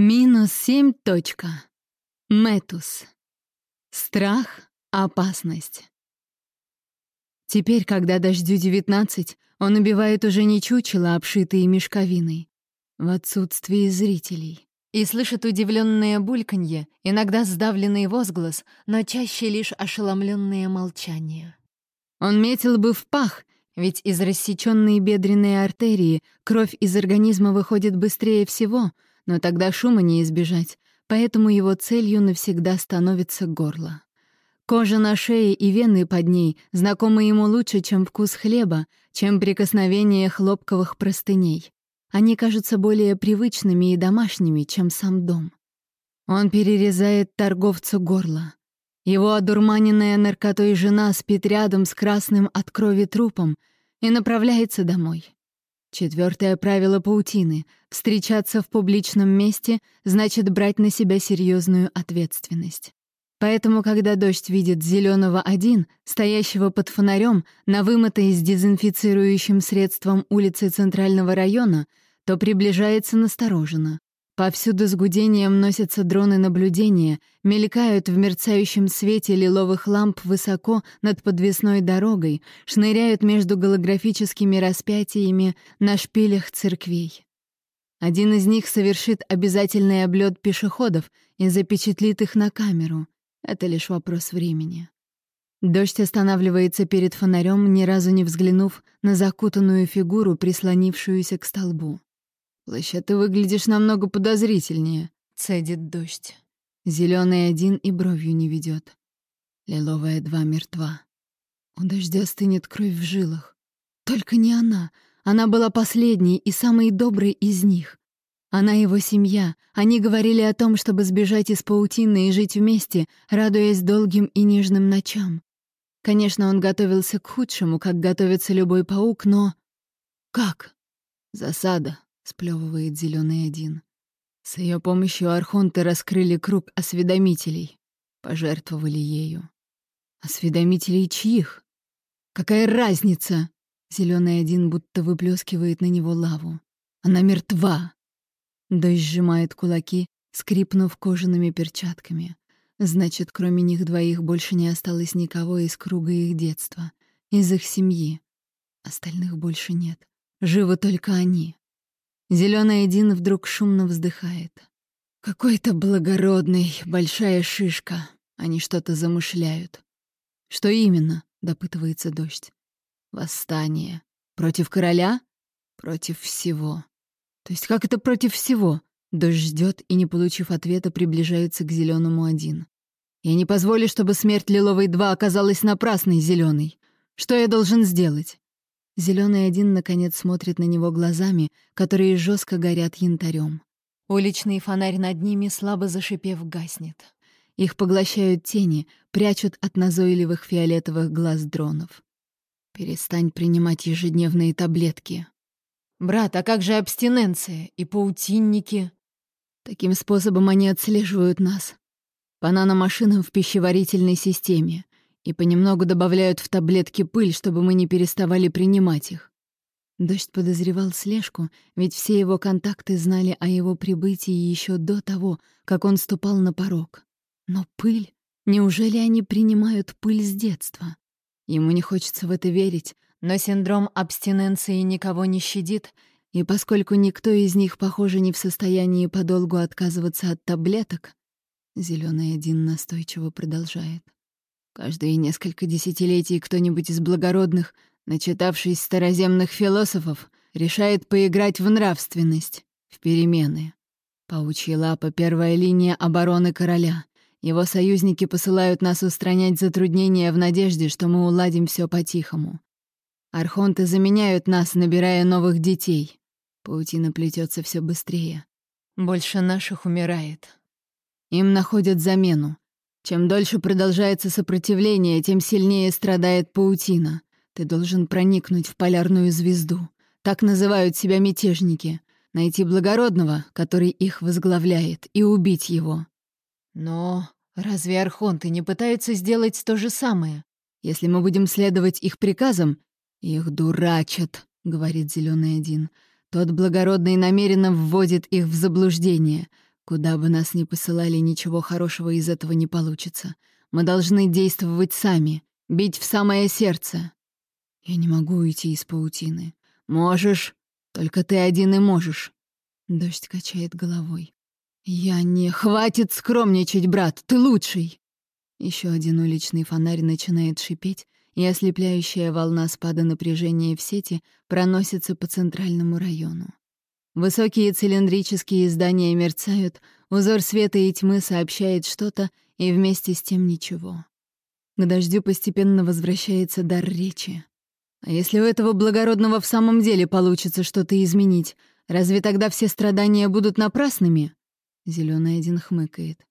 Минус семь точка. Метус. Страх, опасность. Теперь, когда дождю девятнадцать, он убивает уже не чучело, обшитые мешковиной, в отсутствии зрителей. И слышит удивленное бульканье, иногда сдавленный возглас, но чаще лишь ошеломленное молчание. Он метил бы в пах, ведь из рассеченной бедренной артерии кровь из организма выходит быстрее всего — но тогда шума не избежать, поэтому его целью навсегда становится горло. Кожа на шее и вены под ней знакомы ему лучше, чем вкус хлеба, чем прикосновение хлопковых простыней. Они кажутся более привычными и домашними, чем сам дом. Он перерезает торговцу горло. Его одурманенная наркотой жена спит рядом с красным от крови трупом и направляется домой. Четвертое правило паутины — встречаться в публичном месте значит брать на себя серьезную ответственность. Поэтому, когда дождь видит зеленого один, стоящего под фонарем на вымытой с дезинфицирующим средством улице Центрального района, то приближается настороженно. Повсюду с гудением носятся дроны наблюдения, мелькают в мерцающем свете лиловых ламп высоко над подвесной дорогой, шныряют между голографическими распятиями на шпилях церквей. Один из них совершит обязательный облет пешеходов и запечатлит их на камеру. Это лишь вопрос времени. Дождь останавливается перед фонарем, ни разу не взглянув на закутанную фигуру, прислонившуюся к столбу. «Плаща, ты выглядишь намного подозрительнее», — цедит дождь. Зеленый один и бровью не ведет. Лиловая два мертва. У дождя стынет кровь в жилах. Только не она. Она была последней и самой доброй из них. Она его семья. Они говорили о том, чтобы сбежать из паутины и жить вместе, радуясь долгим и нежным ночам. Конечно, он готовился к худшему, как готовится любой паук, но... Как? Засада, сплевывает зеленый один. С ее помощью архонты раскрыли круг осведомителей, пожертвовали ею. Осведомителей чьих? Какая разница? Зеленый один будто выплескивает на него лаву. Она мертва. Дождь сжимает кулаки, скрипнув кожаными перчатками. Значит, кроме них двоих больше не осталось никого из круга их детства, из их семьи. Остальных больше нет. Живы только они. Зеленый один вдруг шумно вздыхает. Какой-то благородный, большая шишка. Они что-то замышляют. Что именно? допытывается дождь. Восстание. Против короля? Против всего. То есть как это против всего? Дождь ждет и, не получив ответа, приближается к зеленому один. Я не позволю, чтобы смерть Лиловой 2 оказалась напрасной, зеленый. Что я должен сделать? Зеленый один, наконец, смотрит на него глазами, которые жестко горят янтарем. Уличный фонарь над ними, слабо зашипев, гаснет. Их поглощают тени, прячут от назойливых фиолетовых глаз дронов. Перестань принимать ежедневные таблетки. Брат, а как же абстиненция и паутинники? Таким способом они отслеживают нас. По наномашинам в пищеварительной системе и понемногу добавляют в таблетки пыль, чтобы мы не переставали принимать их. Дождь подозревал слежку, ведь все его контакты знали о его прибытии еще до того, как он ступал на порог. Но пыль? Неужели они принимают пыль с детства? Ему не хочется в это верить, но синдром абстиненции никого не щадит, и поскольку никто из них, похоже, не в состоянии подолгу отказываться от таблеток, Зеленый один настойчиво продолжает. Каждые несколько десятилетий кто-нибудь из благородных, начитавшись староземных философов, решает поиграть в нравственность, в перемены. Паучья лапа — первая линия обороны короля. Его союзники посылают нас устранять затруднения в надежде, что мы уладим все по-тихому. Архонты заменяют нас, набирая новых детей. Паутина плетется все быстрее. Больше наших умирает. Им находят замену. Чем дольше продолжается сопротивление, тем сильнее страдает паутина. Ты должен проникнуть в полярную звезду. Так называют себя мятежники. Найти благородного, который их возглавляет, и убить его. Но разве архонты не пытаются сделать то же самое? Если мы будем следовать их приказам, их дурачат, говорит зеленый один. Тот благородный намеренно вводит их в заблуждение — Куда бы нас ни посылали, ничего хорошего из этого не получится. Мы должны действовать сами, бить в самое сердце. Я не могу уйти из паутины. Можешь, только ты один и можешь. Дождь качает головой. Я не... Хватит скромничать, брат, ты лучший. Еще один уличный фонарь начинает шипеть, и ослепляющая волна спада напряжения в сети проносится по центральному району. Высокие цилиндрические здания мерцают, узор света и тьмы сообщает что-то, и вместе с тем ничего. К дождю постепенно возвращается дар речи. А если у этого благородного в самом деле получится что-то изменить, разве тогда все страдания будут напрасными? Зеленый один хмыкает.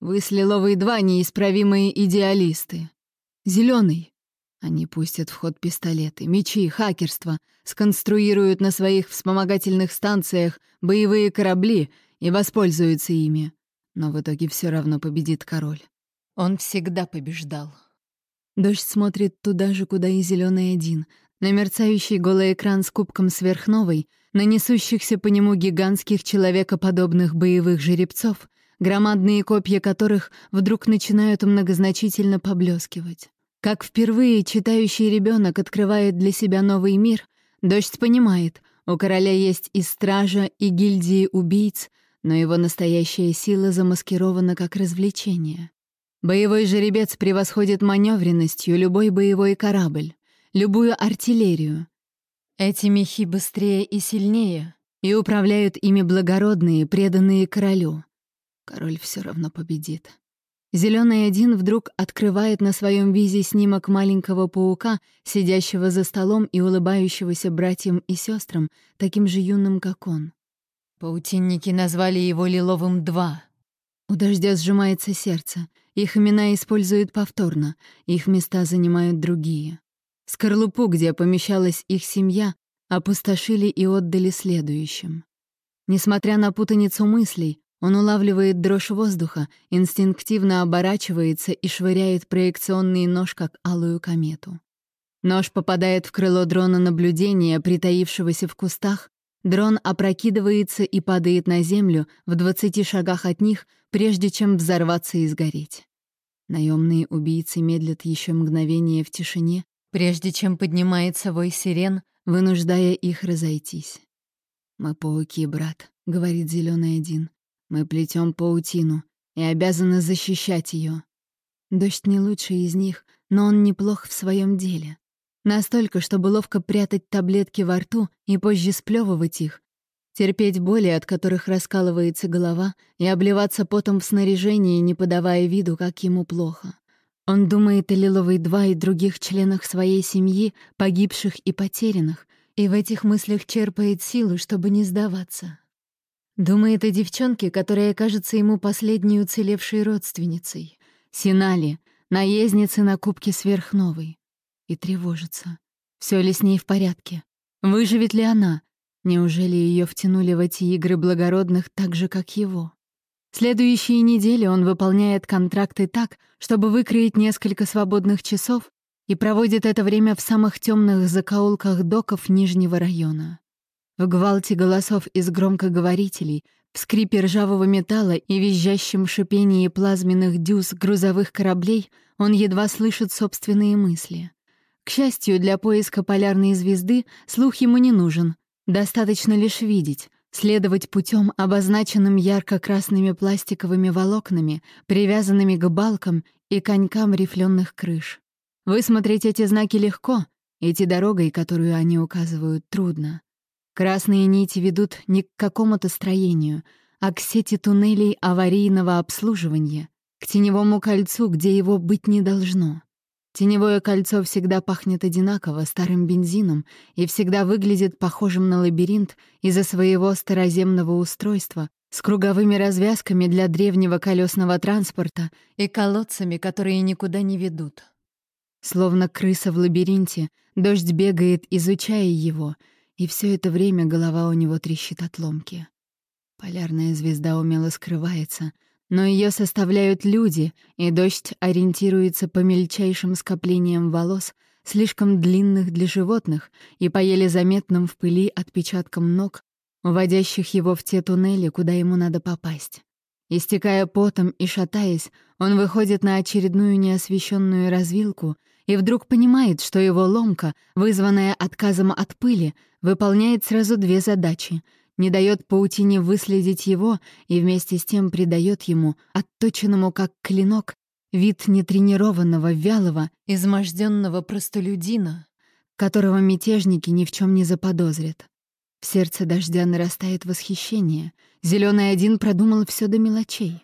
Вы с Лиловой два неисправимые идеалисты. Зеленый. Они пустят в ход пистолеты, мечи, хакерство, сконструируют на своих вспомогательных станциях боевые корабли и воспользуются ими. Но в итоге все равно победит король. Он всегда побеждал. Дождь смотрит туда же, куда и зеленый один, на мерцающий голый экран с кубком сверхновой, на несущихся по нему гигантских человекоподобных боевых жеребцов, громадные копья которых вдруг начинают многозначительно поблескивать. Как впервые читающий ребенок открывает для себя новый мир, дождь понимает, у короля есть и стража, и гильдии убийц, но его настоящая сила замаскирована как развлечение. Боевой жеребец превосходит маневренностью любой боевой корабль, любую артиллерию. Эти мехи быстрее и сильнее, и управляют ими благородные, преданные королю. Король все равно победит. Зеленый один вдруг открывает на своем визе снимок маленького паука, сидящего за столом и улыбающегося братьям и сестрам, таким же юным, как он. Паутинники назвали его Лиловым-2. У дождя сжимается сердце. Их имена используют повторно, их места занимают другие. Скорлупу, где помещалась их семья, опустошили и отдали следующим. Несмотря на путаницу мыслей, он улавливает дрожь воздуха, инстинктивно оборачивается и швыряет проекционный нож, как алую комету. Нож попадает в крыло дрона наблюдения, притаившегося в кустах. Дрон опрокидывается и падает на землю в двадцати шагах от них, прежде чем взорваться и сгореть. Наемные убийцы медлят еще мгновение в тишине, прежде чем поднимается вой сирен, вынуждая их разойтись. «Мы пауки, брат», — говорит зеленый один. Мы плетем паутину и обязаны защищать ее. Дождь не лучший из них, но он неплох в своем деле. Настолько, чтобы ловко прятать таблетки во рту и позже сплевывать их, терпеть боли, от которых раскалывается голова, и обливаться потом в снаряжении, не подавая виду, как ему плохо. Он думает о Лиловой-2 и других членах своей семьи, погибших и потерянных, и в этих мыслях черпает силу, чтобы не сдаваться. Думает о девчонке, которая кажется ему последней уцелевшей родственницей. Синали, наезднице на кубке сверхновой. И тревожится. Все ли с ней в порядке? Выживет ли она? Неужели ее втянули в эти игры благородных так же, как его? Следующие недели он выполняет контракты так, чтобы выкроить несколько свободных часов и проводит это время в самых темных закоулках доков Нижнего района. В гвалте голосов из громкоговорителей, в скрипе ржавого металла и визжащем шипении плазменных дюз грузовых кораблей он едва слышит собственные мысли. К счастью, для поиска полярной звезды слух ему не нужен. Достаточно лишь видеть, следовать путем, обозначенным ярко-красными пластиковыми волокнами, привязанными к балкам и конькам рифленых крыш. Высмотреть эти знаки легко, идти дорогой, которую они указывают, трудно. Красные нити ведут не к какому-то строению, а к сети туннелей аварийного обслуживания, к теневому кольцу, где его быть не должно. Теневое кольцо всегда пахнет одинаково, старым бензином, и всегда выглядит похожим на лабиринт из-за своего староземного устройства с круговыми развязками для древнего колесного транспорта и колодцами, которые никуда не ведут. Словно крыса в лабиринте, дождь бегает, изучая его — и все это время голова у него трещит от ломки. Полярная звезда умело скрывается, но ее составляют люди, и дождь ориентируется по мельчайшим скоплениям волос, слишком длинных для животных и по еле заметным в пыли отпечаткам ног, уводящих его в те туннели, куда ему надо попасть. Истекая потом и шатаясь, он выходит на очередную неосвещенную развилку и вдруг понимает, что его ломка, вызванная отказом от пыли, выполняет сразу две задачи — не дает паутине выследить его и вместе с тем придает ему, отточенному как клинок, вид нетренированного, вялого, изможденного простолюдина, которого мятежники ни в чем не заподозрят. В сердце дождя нарастает восхищение. Зеленый один продумал все до мелочей.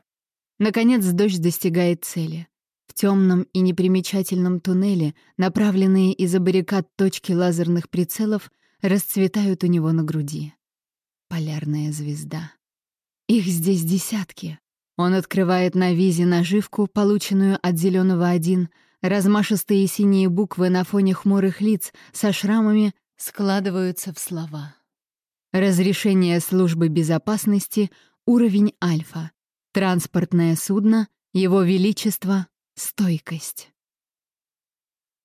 Наконец дождь достигает цели. В темном и непримечательном туннеле, направленные из-за баррикад точки лазерных прицелов, расцветают у него на груди. Полярная звезда. Их здесь десятки. Он открывает на визе наживку, полученную от зеленого один. Размашистые синие буквы на фоне хмурых лиц со шрамами складываются в слова. Разрешение службы безопасности, уровень альфа. Транспортное судно, его величество, стойкость.